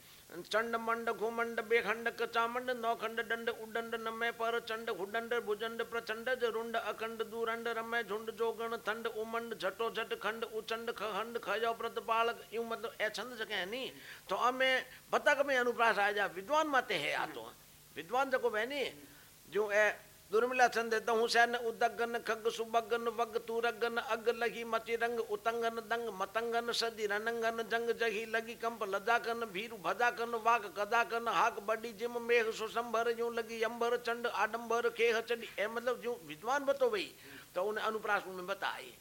A: चंड मंड घूमंड, बेखंड, कचामंड, नौखंड, दंड उडंड नमे पर, चंड हुडंड भुजंड, प्रचंड रुंड अखंड, दूरंड रमे झुंड, जोगण, थंड, उमंड झटो झट खंड, उचंड खंड खयो प्रतपाल यूँ मतलब ए छंद सके है नी? तो अमे बतक में अनुप्रास आ जा विद्वान माते है आ तो विद्वान जको है नी जो ए दुर्मिला छंद दहु सैन उदगन खग सुबगन वग तुरगन अग लगी मची रंग उतंगन दंग मतंगन सदी रनंगन जंग जही लगी कंप लजाकन भीरु भजाकन वाक कदाकन हाक बड़ी जिम मेघ सुसंभर यूँ लगी अंबर चंड आडंबर खेह चंडी ए मतलब जो विद्वान बतो भाई तो उन्हें अनुप्रास में बताई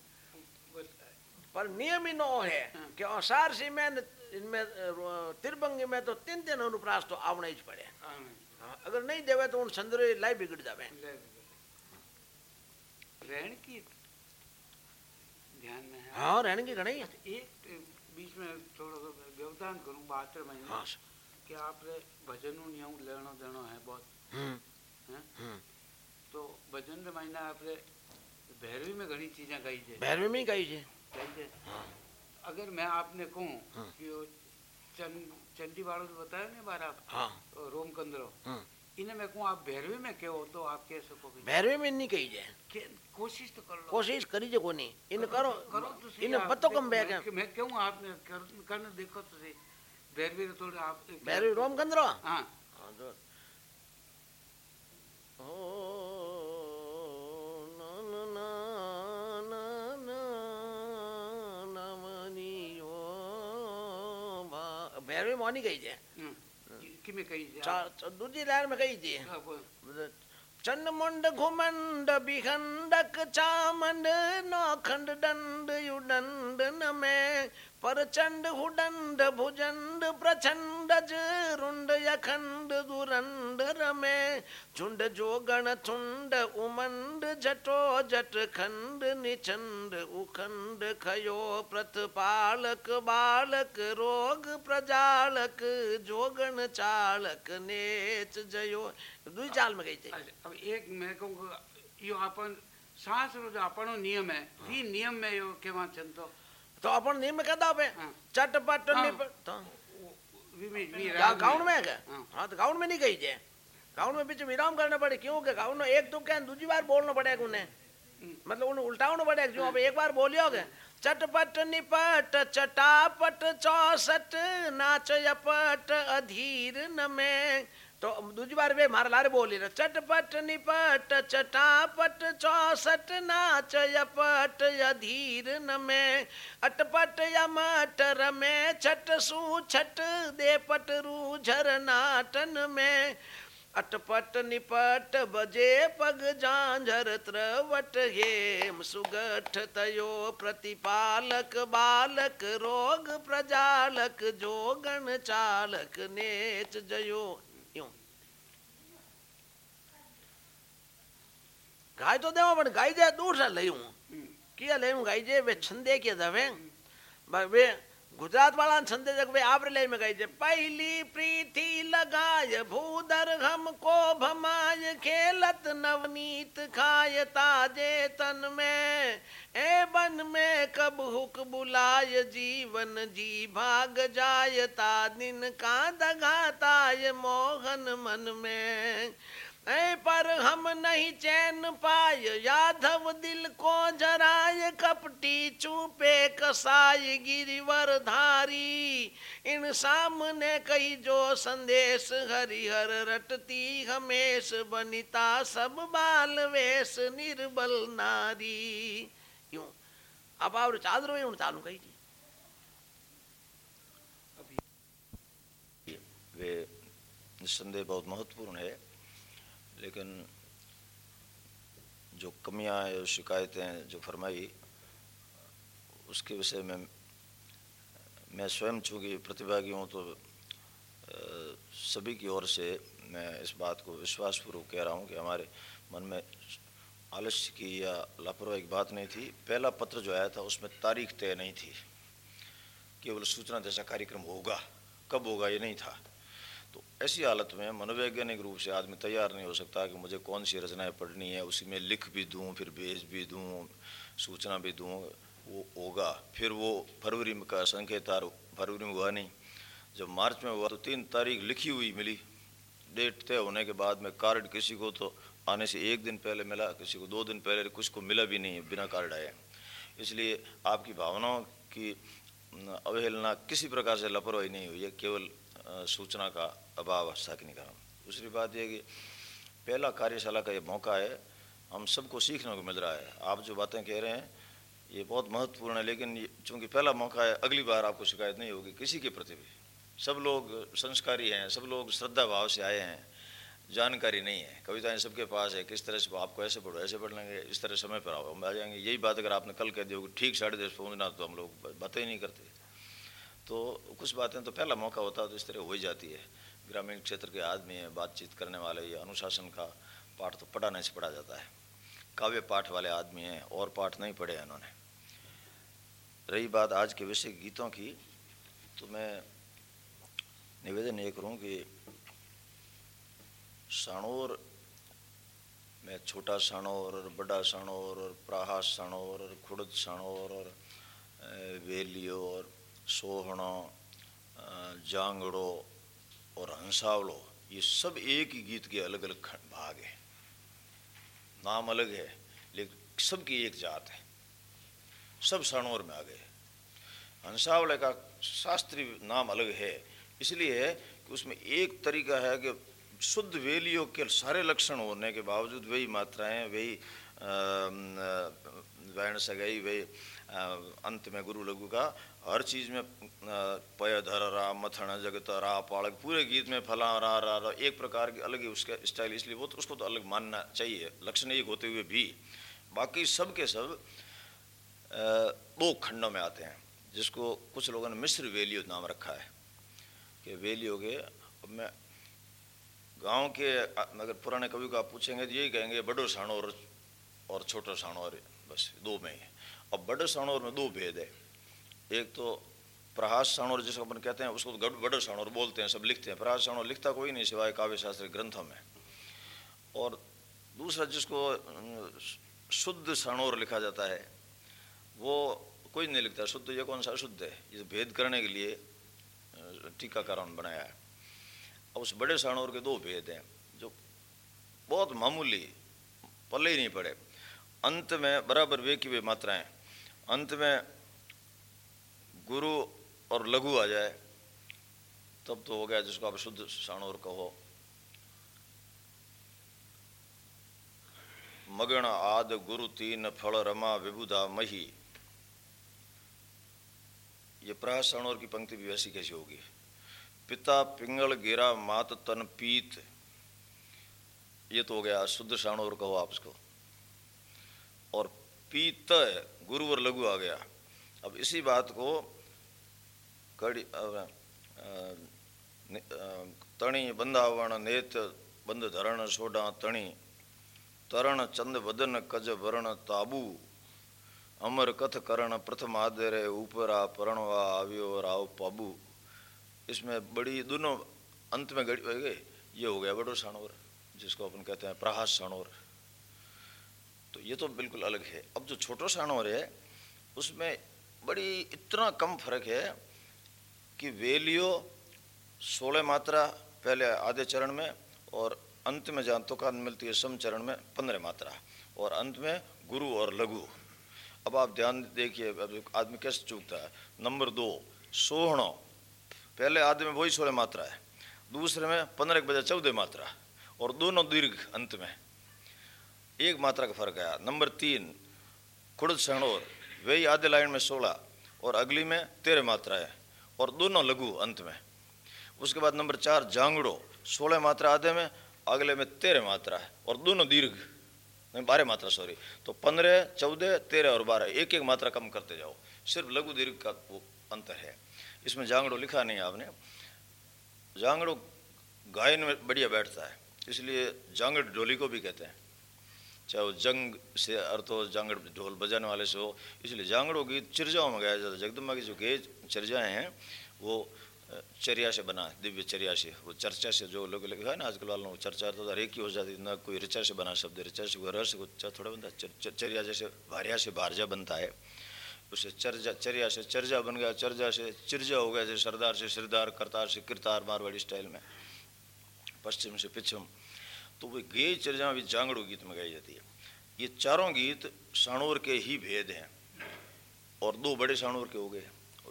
A: पर नियम ही नो है कि असार सी में इनमें तिरभंगी में तो तीन तीन अनुप्रास तो आवना ही पड़े। हाँ, अगर नहीं देवे तो उन संदर्भ लाई बिगड़ जावे।
B: रहन की ध्यान में है?
A: हाँ रहने की घड़ी अच्छा,
B: एक बीच में थोड़ा सा व्यवधान करूँ बहत्तर महीने।
A: हाँ
B: कि आप भजन लेना देना है बहुत।
A: हम्म।
B: है?
A: हम्म।
B: तो भजन महीना आप भैरवी में घड़ी चीज़ें कही है।
A: भैरवी में ही कही है।
B: कही है?
A: हाँ।
B: अगर मैं आपने कहूँ
A: हाँ।
B: कि चंद चंडी वालों ने बताया ना बार आप?
A: हाँ।
B: रोम कंदरो
A: हम्म
B: इन्हें मैं कहूँ आप भैरवी में कहो तो आप कह सकोगे
A: भैरवी में नहीं कही
B: के- कोशिश तो कर लो।
A: कोशिश करी जे कोनी इन करो
B: करो। तो
A: इन। पतो कम बैग
B: मैं- कहूँ आपने कर, करने देखो तो सही। भैरवी तो थोड़े आप
A: भैरवी रोम कंदरो
B: हाँ।
A: हाँ जो ओ भैरवी मोनी कही
B: हम्म, कि मैं कही जाए
A: चार दूसरी लाइन में कही थी
B: हाँ,
A: मुंड घुमंड बिखंडक चामंड चुंडज रुंड यखंड दुरंड रमे चुंड जोगण चुंड उमंड जटो जट खंड निचंड उखंड खयो प्रतपालक बालक रोग प्रजालक जोगण चालक नेच जयो दुई चाल में गई थी
B: अब एक मैं कहूँ यो अपन सांस रो अपनो नियम है नियम में यो केवा चंतो
A: तो अपन नियम कदा पे चटपट निपट गाउन में है।
B: हाँ।
A: हाँ। तो गाउन में नहीं गई जे गाउन में बीच विराम करना पड़े क्यों? के गाउन में एक तो क्या दूसरी बार बोलना पड़ेगा उन्हें। मतलब उन्हें उल्टावना पड़ेगा जो अब एक बार बोलियोगे चटपट निपट चटापट चौसठ नाच यपट अधीर न में। तो दूजी बार वे मार लारे बोली रहे चटपट निपट, चटापट चौसठ नाच, यपट अधीर न में अटपट यमट रमे, छट सू छट दे पट रू झर नाटन में। अटपट निपट बजे पग झांझर त्रवट हेम सुगठ, तयो प्रतिपालक बालक, रोग प्रजालक जोगन चालक, नेच जयो गाय तो देवा पर गाय जे दूर से लई हूँ किया लई हूँ गाय जे वे छंदे के दवे वे गुजरात वाला छंदे जग वे आप ले में गाय जे पहली प्रीति लगाय भूदर हम को भमाय खेलत नवनीत खाय ताजे तन में ए बन में कब हुक बुलाय जीवन जी भाग जाय ता दिन का दगाताय मोहन मन में पर हम नहीं चैन पाय यादव दिल को जराय कपटी चूपे कसाय गिरिवर धारी। इन सामने कही जो संदेश, हरिहर रटती हमेश, बनिता सब बाल वेश, निर्बल नारी। यूँ अब आप चादर में चालू कही
C: वे निस्संदेह बहुत महत्वपूर्ण है। लेकिन जो कमियाँ या शिकायतें जो फरमाई, उसके विषय में मैं स्वयं चूँकि प्रतिभागी हूँ तो सभी की ओर से मैं इस बात को विश्वासपूर्वक कह रहा हूँ कि हमारे मन में आलस्य की या लापरवाही की बात नहीं थी। पहला पत्र जो आया था, उसमें तारीख तय नहीं थी। केवल सूचना जैसा कार्यक्रम होगा, कब होगा, ये नहीं था। तो ऐसी हालत में मनोवैज्ञानिक रूप से आदमी तैयार नहीं हो सकता कि मुझे कौन सी रचनाएँ पढ़नी है, उसी में लिख भी दूँ, फिर भेज भी दूँ, सूचना भी दूँ, वो होगा। फिर वो फरवरी में का संकेत फरवरी में हुआ नहीं। जब मार्च में हुआ तो तीन तारीख लिखी हुई मिली। डेट तय होने के बाद में कार्ड किसी को तो आने से एक दिन पहले मिला, किसी को दो दिन पहले, कुछ को मिला भी नहीं, बिना कार्ड आए। इसलिए आपकी भावनाओं की अवहेलना किसी प्रकार से लापरवाही नहीं हुई है, केवल सूचना का अभाव नहीं दूसरी बात यह कि पहला कार्यशाला का ये मौका है, हम सबको सीखने को मिल रहा है। आप जो बातें कह रहे हैं, ये बहुत महत्वपूर्ण है, लेकिन चूँकि पहला मौका है, अगली बार आपको शिकायत नहीं होगी किसी के प्रति भी। सब लोग संस्कारी हैं, सब लोग श्रद्धा भाव से आए हैं, जानकारी नहीं है। कविताएँ सबके पास है, किस तरह से आपको ऐसे पढ़ो, ऐसे पढ़ लेंगे, इस तरह समय पर आओ हम आ जाएँगे। यही बात अगर आपने कल कह दी होगी, ठीक साढ़े दस पहुँचना तो हम लोग बातें ही नहीं करते। तो कुछ बातें तो पहला मौका होता है तो इस तरह हो ही जाती है। ग्रामीण क्षेत्र के आदमी हैं, बातचीत करने वाले ये अनुशासन का पाठ तो पढ़ाने से पढ़ा जाता है। काव्य पाठ वाले आदमी हैं, और पाठ नहीं पढ़े हैं उन्होंने रही बात आज के विषय गीतों की तो मैं निवेदन ये करूँ कि साणोर, में छोटा साणोर, और बड़ा साणोर, और प्राहास साणोर, और खुड़द साणोर, और वेलियो, और सोहणो जांगड़ो और हंसावलो, ये सब एक ही गीत के अलग अलग भाग है। नाम अलग है, लेकिन सबकी एक जात है। सब सणोर में आ गए। हंसावले का शास्त्रीय नाम अलग है, इसलिए है कि उसमें एक तरीका है कि शुद्ध वेलियों के सारे लक्षण होने के बावजूद वही मात्राएँ, वही वर्ण सगाई, वही अंत में गुरु लघु का हर चीज़ में पय, धर, रा, मथन, जगत, रा पाड़क पूरे गीत में फला, रा रा रा, एक प्रकार की अलग ही उसका स्टाइल इसलिए वो तो उसको तो अलग मानना चाहिए, लक्षण एक होते हुए भी। बाकी सब के सब दो खंडों में आते हैं, जिसको कुछ लोगों ने मिश्र वेलियो नाम रखा है, कि वेलियो के अब मैं गाँव के अगर पुराने कवि को आप पूछेंगे तो यही कहेंगे, बड़ो साणोर और छोटो साणोर, बस दो में ही। अब बड़े साणोर में दो भेद है। एक तो प्रहास साणोर जिसको अपन कहते हैं, उसको तो बड़े साणोर बोलते हैं, सब लिखते हैं। प्रहास साणोर लिखता कोई नहीं सिवाय काव्य शास्त्र ग्रंथों में। और दूसरा जिसको शुद्ध साणोर लिखा जाता है, वो कोई नहीं लिखता। शुद्ध ये कौन सा? शुद्ध है। ये भेद करने के लिए टीकाकरण बनाया है। अब उस बड़े साणोर के दो भेद हैं, जो बहुत मामूली पल्ले ही नहीं पड़े। अंत में बराबर वे की वे मात्राएँ अंत में गुरु और लघु आ जाए, तब तो हो गया जिसको आप शुद्ध साणोर कहो। मगण आद गुरु तीन फल रमा विबुधा मही। ये प्रहस शाण और की पंक्ति भी वैसी कैसी होगी? पिता पिंगल गिरा मात तन पीत। ये तो हो गया शुद्ध साणोर कहो आप इसको। और पीत गुरु और लघु आ गया। अब इसी बात को कड़ी तणी बंधावण नेत बंद धरण सोडा तणी तरण चंद वदन कज वरण ताबू अमर कथ करण प्रथम आदरे ऊपरा परणवा आव्यो राव पाबू इसमें बड़ी दोनों अंत में गड़ी गए ये हो गया बड़ो साणोर जिसको अपन कहते हैं प्रहास साणोर तो ये तो बिल्कुल अलग है अब जो छोटो साणोर है उसमें बड़ी इतना कम फ़र्क है कि वेलियो सोलह मात्रा पहले आधे चरण में और अंत में जहाँ तुकान मिलती है सम चरण में पंद्रह मात्रा और अंत में गुरु और लघु। अब आप ध्यान देखिए आदमी कैसे चूकता है? नंबर दो, सोहणो। पहले आधे में वही सोलह मात्रा है, दूसरे में पंद्रह के बजाय चौदह मात्रा और दोनों दीर्घ अंत में। एक मात्रा का फ़र्क आया। नंबर तीन खुड़ सणोर वही आधे लाइन में सोलह और अगली में तेरह मात्रा है। और दोनों लघु अंत में। उसके बाद नंबर चार, जांगड़ो, सोलह मात्रा आधे में, अगले में तेरह मात्रा है, और दोनों दीर्घ, नहीं, बारह मात्रा सॉरी तो पंद्रह, चौदह, तेरह और बारह एक एक मात्रा कम करते जाओ। सिर्फ़ लघु दीर्घ का वो अंतर है। इसमें जांगड़ो लिखा नहीं आपने। जांगड़ो गायन में बढ़िया बैठता है, इसलिए जांगड़ डोली को भी कहते हैं। चाहे वो जंग से अर्थ हो जांगड़ ढोल बजाने वाले से हो, इसलिए जांगड़ो गीत चिरजाओं में गाया जाता है। जगदम्बा की जो गेज चर्जाएँ हैं, वो चर्या से बना, दिव्य चर्या से, वो चर्चा से जो लोग लिखा है ना आजकल वालों को चर्चा तो हर एक ही हो जाती है, ना कोई ऋचा से बना शब्द ऋचा से कोई रस थोड़ा बनता है चर्या जैसे भारिया से भारजा बनता है। उससे चर्जा, चर्या से चर्जा बन गया, चर्जा से चिरजा हो गया, जैसे सरदार से सिरदार, करतार से किरतार, मारवाड़ी स्टाइल में। पश्चिम से पिछम तो वो गे चर्जा भी जांगड़ू गीत में गाई जाती है। ये चारों गीत साणोर के ही भेद हैं। और दो बड़े साणोर के हो गए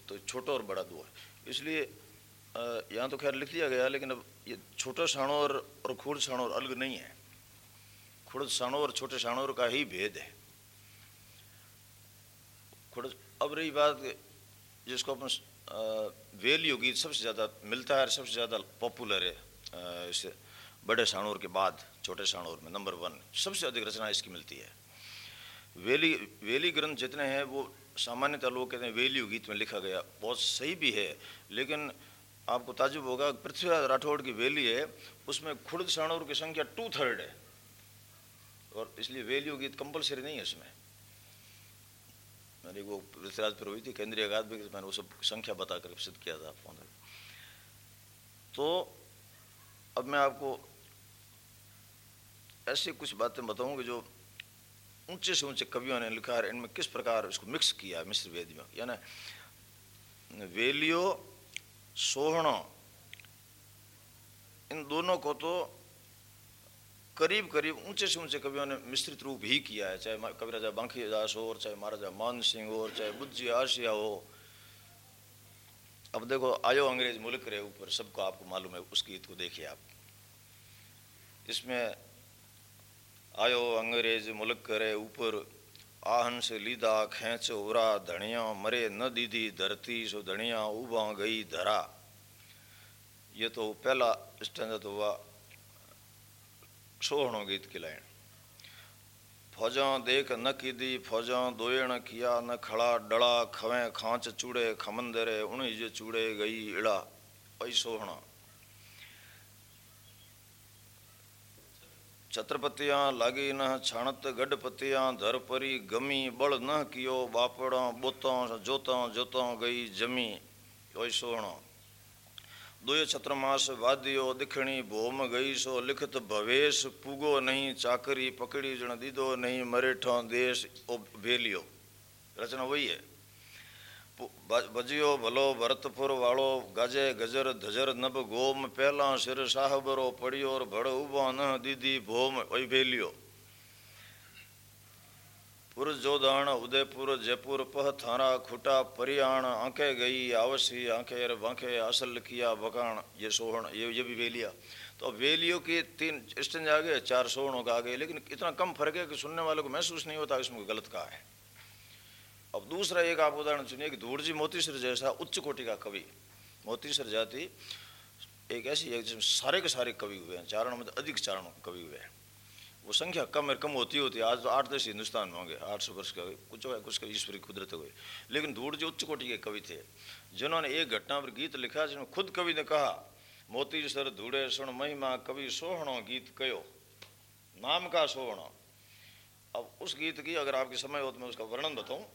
C: तो छोटा और बड़ा दो है। इसलिए यहाँ तो खैर लिख दिया गया, लेकिन अब ये छोटा साणोर और खुड़ साणोर अलग नहीं है। खुड़ साणोर और छोटे साणोर का ही भेद है। खुड़ अब रही बात जिसको अपन वेलियो गीत सबसे ज़्यादा मिलता है सबसे ज़्यादा पॉपुलर है इस। बड़े साणोर के बाद, छोटे साणोर में नंबर वन सबसे अधिक रचना इसकी मिलती है। वेली वेली ग्रंथ जितने हैं, वो सामान्यतः लोग कहते हैं वेलियो गीत में लिखा गया, बहुत सही भी है, लेकिन आपको ताजुब होगा, पृथ्वीराज राठौड़ की वेली है, उसमें खुर्द साणुर की संख्या टू थर्ड है। और इसलिए वैल्यू गीत कंपलसरी नहीं है इसमें। मैंने वो पृथ्वीराज पर हुई थी केंद्रीय अकादमी मैंने वो सब संख्या बताकर सिद्ध किया था तो अब मैं आपको ऐसी कुछ बातें बताऊँगी जो ऊँचे से ऊँचे कवियों ने लिखा है, इनमें किस प्रकार इसको मिक्स किया मिश्र वेद में? यानी वेलियो, सोहणो, इन दोनों को तो करीब करीब ऊँचे से ऊँचे कवियों ने मिश्रित रूप ही किया है, चाहे कवि राजा बांकी दास हो और चाहे महाराजा मान सिंह हो, और चाहे बुज्जी आशिया हो। अब देखो, आयो अंग्रेज़ मुल्क रहे ऊपर, सबको आपको मालूम है उस गीत को देखिए आप। इसमें आयो अंग्रेज़ मुल्क करे ऊपर। से लीदा खेच उरा, धनिया मरे न दीदी धरती सो धनिया उबा गई धरा। ये तो पहला स्टैंड तो हुआ सोहणो गीत की लाइन। फौजा देख न कीदी फौजा दोयण किया न खड़ा डड़ा खवें खांच चूड़े खमंदरे उणी जे चूड़े गई इड़ा। वही सोहणा। छत्रपतियाँ लागी न छाणत गढ़पतियाँ धर परी गमी बल न कियो, बापड़ा बोता जोता जोता गई जमी। ओई सोहणो दुय छत्रमास वादियो दिखणी भोम गई सो लिखत भवेश, पुगो नहीं चाकरी पकड़ी जण दीदो, नहीं मरेठो देश भेलियो। रचना वही है। ભજ્યો ભલો ભરતપુર વાળો ગાજે ગજર ધજર નભ ગોમ પહેલા શિર સાહબરો પડ્યો ભડ ઉભો ન દીદી ભોમ વૈભેલ્યો પુર જોધાણ ઉદયપુર जयपुर पह थारा खुटा परियाण आंखे गई आवसी आंखे वांखे असल किया बकाण ये सोहण ये ये भी वेलिया तो वेलियों के तीन स्टेंज आगे चार सोवणों का आगे लेकिन इतना कम फर्क है कि सुनने वालों को महसूस नहीं होता इसमें कोई गलत कहा है अब दूसरा एक आप उदाहरण सुनिए कि धूड़जी मोतीसर जैसा उच्च कोटि का कवि। मोतीसर जाति एक ऐसी है जिसमें सारे के सारे कवि हुए हैं, चारणों में तो अधिक चारणों कवि हुए हैं। वो संख्या कम है कम होती होती है आज तो आठ दस हिंदुस्तान में होंगे, आठ सौ वर्ष का कुछ है कुछ का ईश्वरी कुदरत हुए लेकिन धूड़ जी उच्च कोटि के कवि थे, जिन्होंने एक घटना पर गीत लिखा, जिसमें खुद कवि ने कहा मोती सर धूड़े सुन महिमा, कवि सोहणो गीत कयो, नाम का सोहणो। अब उस गीत की अगर आपके समय हो तो मैं उसका वर्णन बताऊँ।